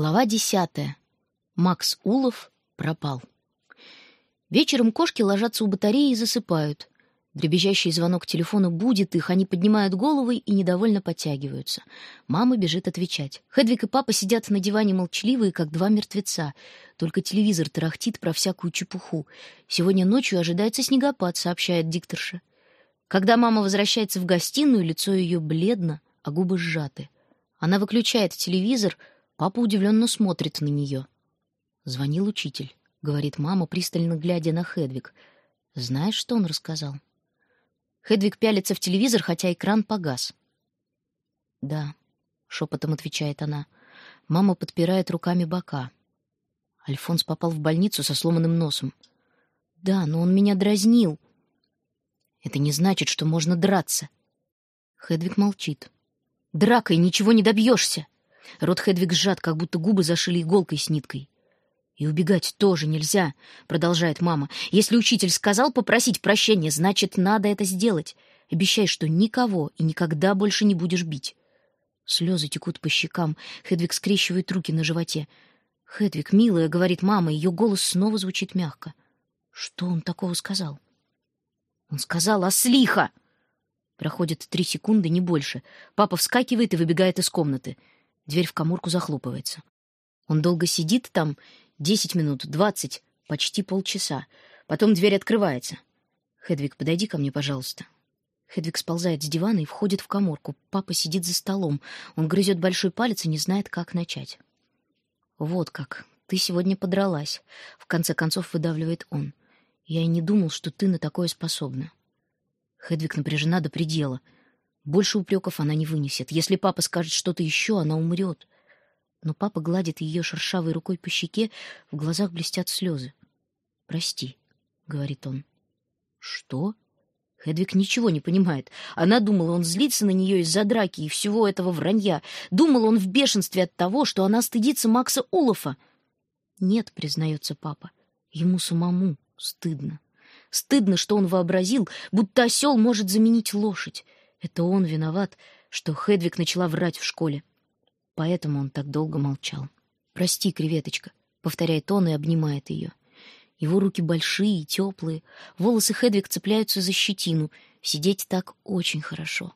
Глава десятая. Макс Улов пропал. Вечером кошки ложатся у батареи и засыпают. Дребезжащий звонок телефона будет их, они поднимают головы и недовольно подтягиваются. Мама бежит отвечать. Хедвиг и папа сидят на диване молчаливые, как два мертвеца. Только телевизор тарахтит про всякую чепуху. Сегодня ночью ожидается снегопад, сообщает дикторша. Когда мама возвращается в гостиную, лицо ее бледно, а губы сжаты. Она выключает телевизор — Папа удивленно смотрит на нее. Звонил учитель, говорит мама, пристально глядя на Хедвиг. Знаешь, что он рассказал? Хедвиг пялится в телевизор, хотя экран погас. Да, шепотом отвечает она. Мама подпирает руками бока. Альфонс попал в больницу со сломанным носом. Да, но он меня дразнил. Это не значит, что можно драться. Хедвиг молчит. Дракой ничего не добьешься. Рот Хедвиг сжат, как будто губы зашили иголкой с ниткой. «И убегать тоже нельзя», — продолжает мама. «Если учитель сказал попросить прощения, значит, надо это сделать. Обещай, что никого и никогда больше не будешь бить». Слезы текут по щекам. Хедвиг скрещивает руки на животе. «Хедвиг, милая», — говорит мама, ее голос снова звучит мягко. «Что он такого сказал?» «Он сказал, ослиха!» Проходит три секунды, не больше. Папа вскакивает и выбегает из комнаты. Дверь в каморку захлопывается. Он долго сидит там, десять минут, двадцать, почти полчаса. Потом дверь открывается. «Хедвиг, подойди ко мне, пожалуйста». Хедвиг сползает с дивана и входит в каморку. Папа сидит за столом. Он грызет большой палец и не знает, как начать. «Вот как. Ты сегодня подралась», — в конце концов выдавливает он. «Я и не думал, что ты на такое способна». Хедвиг напряжена до предела — больше упреков она не вынесет. Если папа скажет что-то еще, она умрет. Но папа гладит ее шершавой рукой по щеке, в глазах блестят слезы. «Прости», — говорит он. «Что?» Хедвиг ничего не понимает. Она думала, он злится на нее из-за драки и всего этого вранья. Думал он в бешенстве от того, что она стыдится Макса Улофа. «Нет», — признается папа, — «ему самому стыдно. Стыдно, что он вообразил, будто осел может заменить лошадь. Это он виноват, что Хедвиг начала врать в школе. Поэтому он так долго молчал. «Прости, креветочка», — повторяет он и обнимает ее. Его руки большие и теплые, волосы Хедвиг цепляются за щетину. Сидеть так очень хорошо.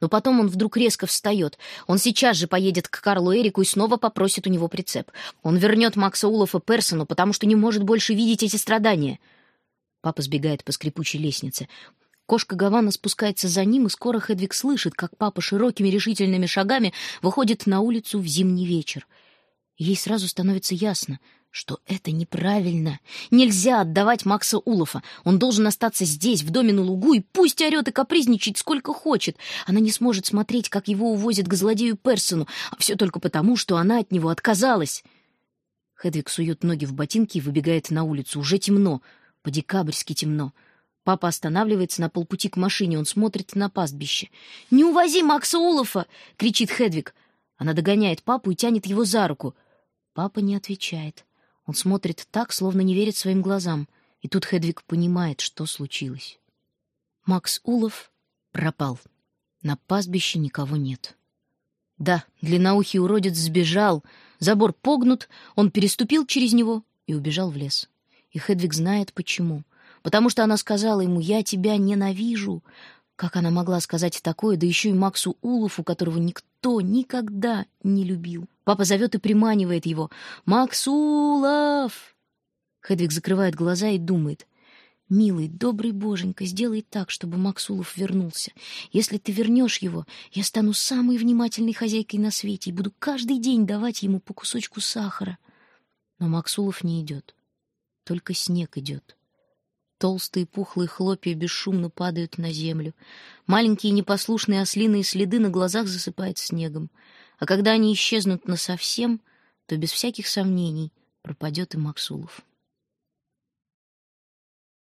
Но потом он вдруг резко встает. Он сейчас же поедет к Карлу Эрику и снова попросит у него прицеп. Он вернет Макса Улофа Персону, потому что не может больше видеть эти страдания. Папа сбегает по скрипучей лестнице. Кошка Гавана спускается за ним, и скоро Хедвиг слышит, как папа широкими решительными шагами выходит на улицу в зимний вечер. Ей сразу становится ясно, что это неправильно. Нельзя отдавать Макса Улофа. Он должен остаться здесь, в доме на лугу, и пусть орет и капризничает сколько хочет. Она не сможет смотреть, как его увозят к злодею Персону, а все только потому, что она от него отказалась. Хедвиг сует ноги в ботинки и выбегает на улицу. Уже темно, по-декабрьски темно. Папа останавливается на полпути к машине, он смотрит на пастбище. «Не увози Макса Улофа!» — кричит Хедвиг. Она догоняет папу и тянет его за руку. Папа не отвечает. Он смотрит так, словно не верит своим глазам. И тут Хедвиг понимает, что случилось. Макс Улов пропал. На пастбище никого нет. Да, длинноухий уродец сбежал. Забор погнут, он переступил через него и убежал в лес. И Хедвиг знает, почему потому что она сказала ему «Я тебя ненавижу». Как она могла сказать такое, да еще и Максу Улову, которого никто никогда не любил? Папа зовет и приманивает его. «Макс Улов!» Хедвиг закрывает глаза и думает. «Милый, добрый боженька, сделай так, чтобы Максулов вернулся. Если ты вернешь его, я стану самой внимательной хозяйкой на свете и буду каждый день давать ему по кусочку сахара». Но Максулов не идет. Только снег идет. Толстые пухлые хлопья бесшумно падают на землю. Маленькие непослушные ослиные следы на глазах засыпают снегом. А когда они исчезнут насовсем, то без всяких сомнений пропадет и Максулов.